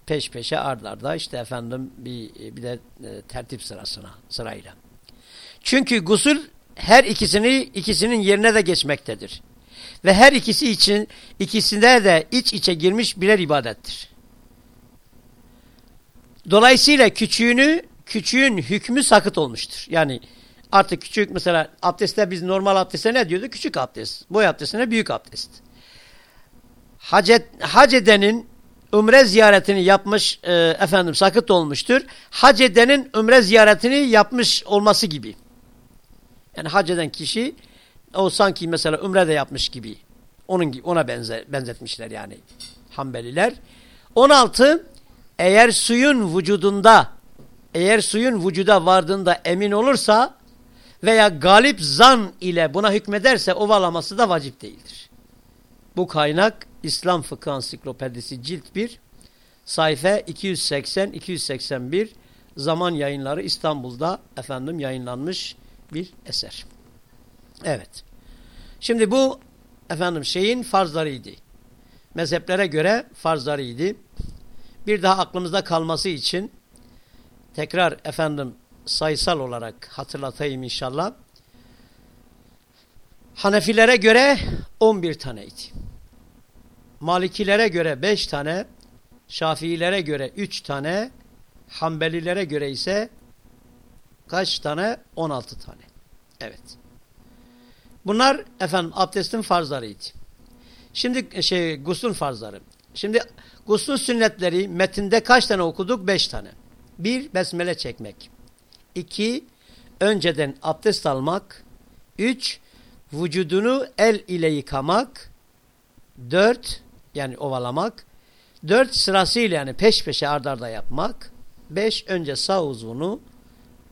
Peş peşe ardarda işte efendim bir, bir de e, tertip sırasına sırayla. Çünkü gusül her ikisini ikisinin yerine de geçmektedir. Ve her ikisi için ikisinde de iç içe girmiş birer ibadettir. Dolayısıyla küçüğünü küçüğün hükmü sakıt olmuştur. Yani artık küçük mesela abdestte biz normal abdeste ne diyorduk? Küçük abdest. Boy abdestine büyük abdest. Hacet, hac edenin umre ziyaretini yapmış e, efendim sakıt olmuştur. Hac edenin umre ziyaretini yapmış olması gibi. Yani hac eden kişi o sanki mesela umre de yapmış gibi. Onun ona benzer, benzetmişler yani Hanbeliler. 16 eğer suyun vücudunda eğer suyun vücuda vardığında emin olursa veya galip zan ile buna hükmederse ovalaması da vacip değildir. Bu kaynak İslam Fıkıh Ansiklopedisi cilt 1 sayfa 280-281 zaman yayınları İstanbul'da efendim yayınlanmış bir eser. Evet. Şimdi bu efendim şeyin farzlarıydı. Mezheplere göre farzlarıydı. Bir daha aklımızda kalması için tekrar efendim sayısal olarak hatırlatayım inşallah. Hanefilere göre 11 taneydi. Malikilere göre 5 tane, Şafiilere göre 3 tane, Hanbelilere göre ise kaç tane? 16 tane. Evet. Bunlar efendim abdestin farzlarıydı. Şimdi şey guslun farzları. Şimdi guslun sünnetleri metinde kaç tane okuduk? 5 tane. 1. Besmele çekmek. 2. Önceden abdest almak. 3. Vücudunu el ile yıkamak. 4. Yani ovalamak. 4. Sırasıyla yani peş peşe ardarda yapmak. 5. Önce sağ uzvunu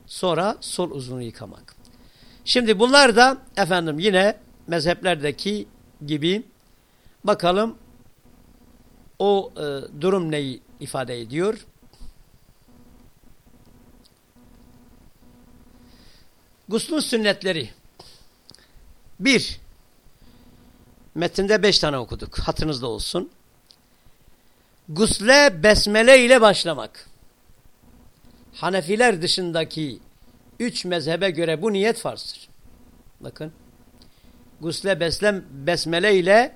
sonra sol uzvunu yıkamak. Şimdi bunlar da efendim yine mezheplerdeki gibi bakalım o e, durum neyi ifade ediyor? Guslun sünnetleri. Bir, metinde beş tane okuduk. Hatırınızda olsun. Gusle besmele ile başlamak. Hanefiler dışındaki üç mezhebe göre bu niyet farzdır. Bakın. Gusle beslem, besmele ile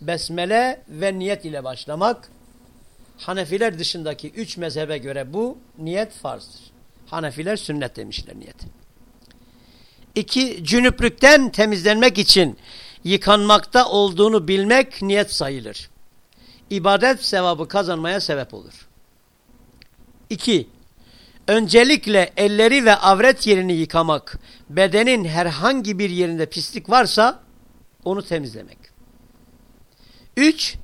besmele ve niyet ile başlamak. Hanefiler dışındaki üç mezhebe göre bu niyet farzdır. Hanefiler sünnet demişler niyeti. İki, cünüplükten temizlenmek için yıkanmakta olduğunu bilmek niyet sayılır. İbadet sevabı kazanmaya sebep olur. İki, öncelikle elleri ve avret yerini yıkamak, bedenin herhangi bir yerinde pislik varsa onu temizlemek. Üç,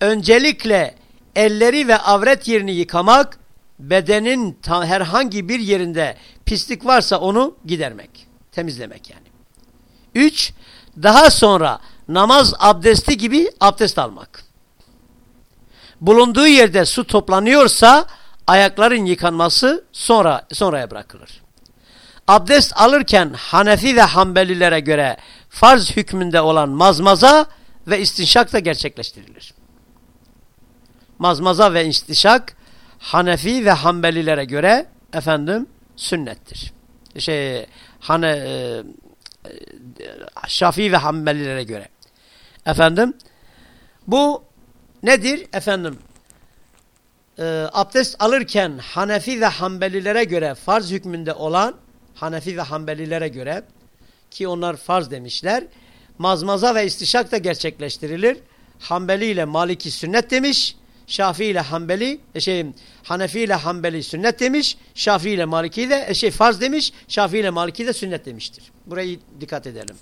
öncelikle elleri ve avret yerini yıkamak, bedenin herhangi bir yerinde pislik varsa onu gidermek, temizlemek yani. Üç, daha sonra namaz abdesti gibi abdest almak. Bulunduğu yerde su toplanıyorsa ayakların yıkanması sonra sonraya bırakılır. Abdest alırken Hanefi ve Hanbelilere göre farz hükmünde olan mazmaza ve istinşak da gerçekleştirilir. Mazmaza ve istinşak Hanefi ve Hanbelilere göre efendim sünnettir. Şey Hane e, e ve Hanbelilere göre. Efendim bu nedir? Efendim e, abdest alırken Hanefi ve Hanbelilere göre farz hükmünde olan Hanefi ve Hanbelilere göre ki onlar farz demişler. Mazmaza ve istişak da gerçekleştirilir. Hanbeli ile Maliki sünnet demiş. Şafii ile Hanbeli, e, şey Hanefi ile Hanbeli sünnet demiş. Şafii ile Maliki de e, şey farz demiş. Şafii ile Maliki de sünnet demiştir. Burayı dikkat edelim.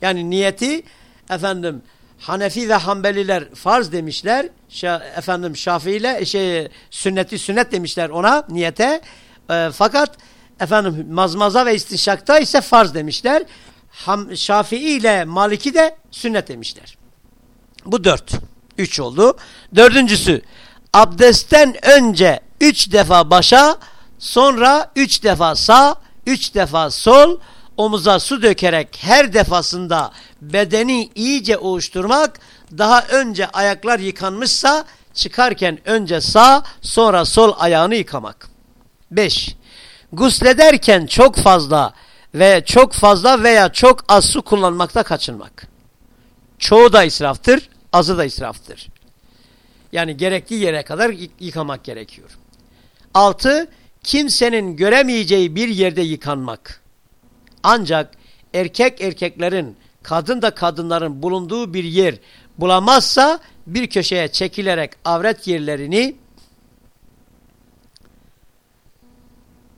Yani niyeti efendim Hanefi ve Hanbeliler farz demişler. Şa, efendim Şafii ile şey sünneti sünnet demişler ona niyete. E, fakat efendim mazmaza ve istinşakta ise farz demişler. Ham, Şafii ile Maliki de sünnet demişler. Bu dört. Üç oldu. Dördüncüsü abdestten önce üç defa başa sonra üç defa sağ üç defa sol omuza su dökerek her defasında bedeni iyice oluşturmak daha önce ayaklar yıkanmışsa çıkarken önce sağ sonra sol ayağını yıkamak. 5. Guslederken çok fazla ve çok fazla veya çok az su kullanmakta kaçınmak. Çoğu da israftır, azı da israftır. Yani gerektiği yere kadar yıkamak gerekiyor. 6. Kimsenin göremeyeceği bir yerde yıkanmak. Ancak erkek erkeklerin, kadın da kadınların bulunduğu bir yer bulamazsa bir köşeye çekilerek avret yerlerini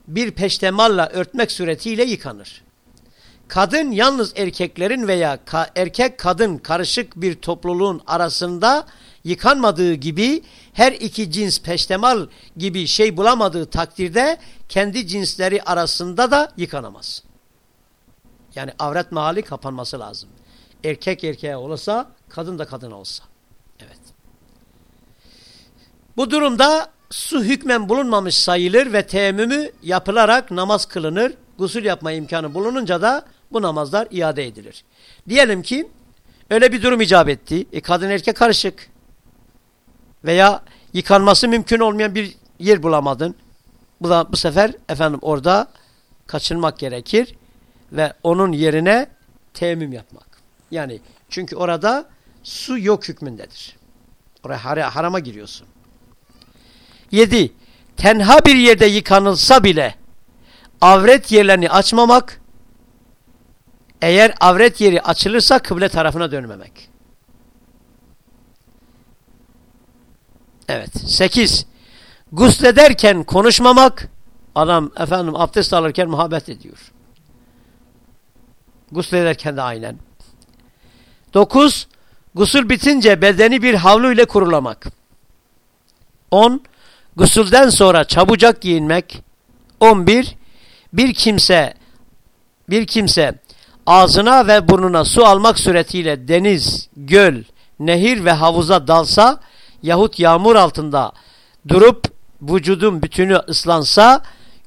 bir peştemalla örtmek suretiyle yıkanır. Kadın yalnız erkeklerin veya ka erkek kadın karışık bir topluluğun arasında yıkanmadığı gibi her iki cins peştemal gibi şey bulamadığı takdirde kendi cinsleri arasında da yıkanamaz. Yani avret mahalli kapanması lazım. Erkek erkeğe olursa, kadın da kadın olsa. Evet. Bu durumda su hükmen bulunmamış sayılır ve teyemmümü yapılarak namaz kılınır. Gusül yapma imkanı bulununca da bu namazlar iade edilir. Diyelim ki öyle bir durum icap etti. E, kadın erkek karışık. Veya yıkanması mümkün olmayan bir yer bulamadın. Bu da bu sefer efendim orada kaçınmak gerekir ve onun yerine teyemmüm yapmak. Yani çünkü orada su yok hükmündedir. Oraya har harama giriyorsun. 7. Tenha bir yerde yıkanılsa bile avret yerlerini açmamak, eğer avret yeri açılırsa kıble tarafına dönmemek. Evet. 8. Guslederken konuşmamak, adam efendim abdest alırken muhabbet ediyor. Guslederken de aynen. 9. Gusül bitince bedeni bir havlu ile kurulamak. 10. Gusülden sonra çabucak giyinmek. 11. Bir kimse bir kimse ağzına ve burnuna su almak suretiyle deniz, göl, nehir ve havuza dalsa yahut yağmur altında durup vücudun bütünü ıslansa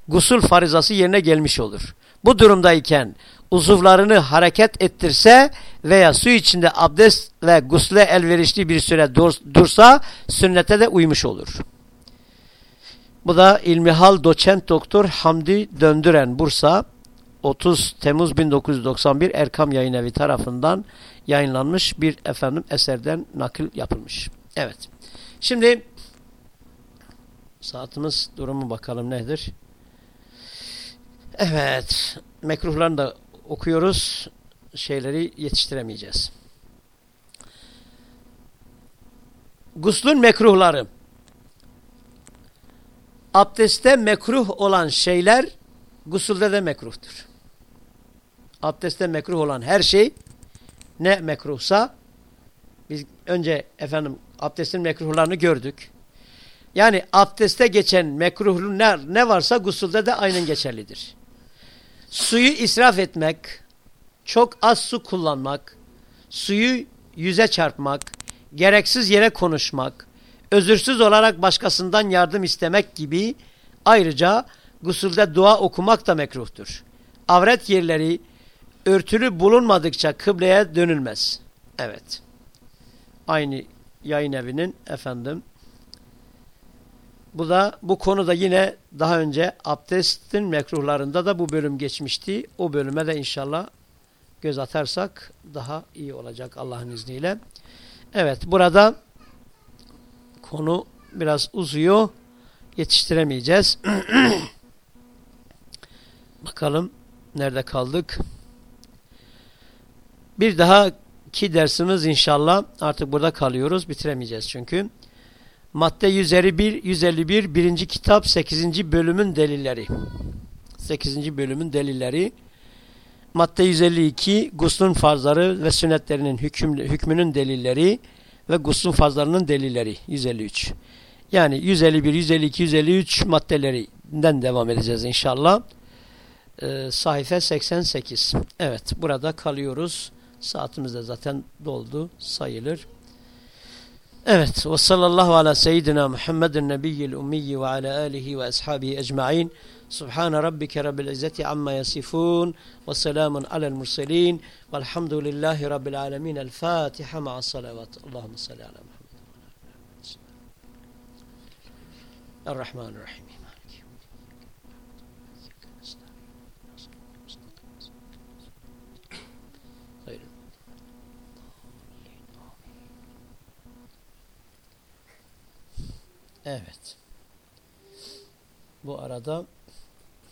gusül farizası yerine gelmiş olur. Bu durumdayken uzuvlarını hareket ettirse veya su içinde abdest ve gusle elverişli bir süre dur, dursa sünnete de uymuş olur. Bu da İlmihal Doçent Doktor Hamdi Döndüren Bursa 30 Temmuz 1991 Erkam Yayın Evi tarafından yayınlanmış bir efendim eserden nakil yapılmış. Evet. Şimdi saatimiz durumu bakalım nedir? Evet. Mekruhlarını da okuyoruz. Şeyleri yetiştiremeyeceğiz. Guslun mekruhları. Abdeste mekruh olan şeyler gusulde de mekruhtur. Abdeste mekruh olan her şey ne mekruhsa biz önce efendim abdestin mekruhlarını gördük. Yani abdeste geçen mekruhlu ne, ne varsa gusulde de aynen geçerlidir. Suyu israf etmek, çok az su kullanmak, suyu yüze çarpmak, gereksiz yere konuşmak, özürsüz olarak başkasından yardım istemek gibi ayrıca gusulde dua okumak da mekruhtur. Avret yerleri örtülü bulunmadıkça kıbleye dönülmez. Evet. Aynı yayın evinin efendim bu da bu konuda yine daha önce abdestin mekruhlarında da bu bölüm geçmişti. O bölüme de inşallah göz atarsak daha iyi olacak Allah'ın izniyle. Evet burada konu biraz uzuyor. Yetiştiremeyeceğiz. Bakalım nerede kaldık. Bir daha ki dersimiz inşallah artık burada kalıyoruz. Bitiremeyeceğiz çünkü. Madde 151, 151 birinci kitap 8. bölümün delilleri. 8. bölümün delilleri. Madde 152 guslun farzları ve sünnetlerinin hükmünün delilleri ve guslun farzlarının delilleri 153. Yani 151, 152, 153 maddelerinden devam edeceğiz inşallah. Ee, sayfa 88. Evet burada kalıyoruz. Saatimiz de zaten doldu sayılır. Evet ve sallallahu ala seyyidina Muhammedin nebiyyil ummiyi ve ala alihi ve ashabihi ecma'in. سبحان ربك رب العزة عما يصفون وسلام على المرسلين والحمد لله رب العالمين. الفاتحة مع الصلوات. اللهم صل على محمد الرحمن الرحيم. Evet. Bu arada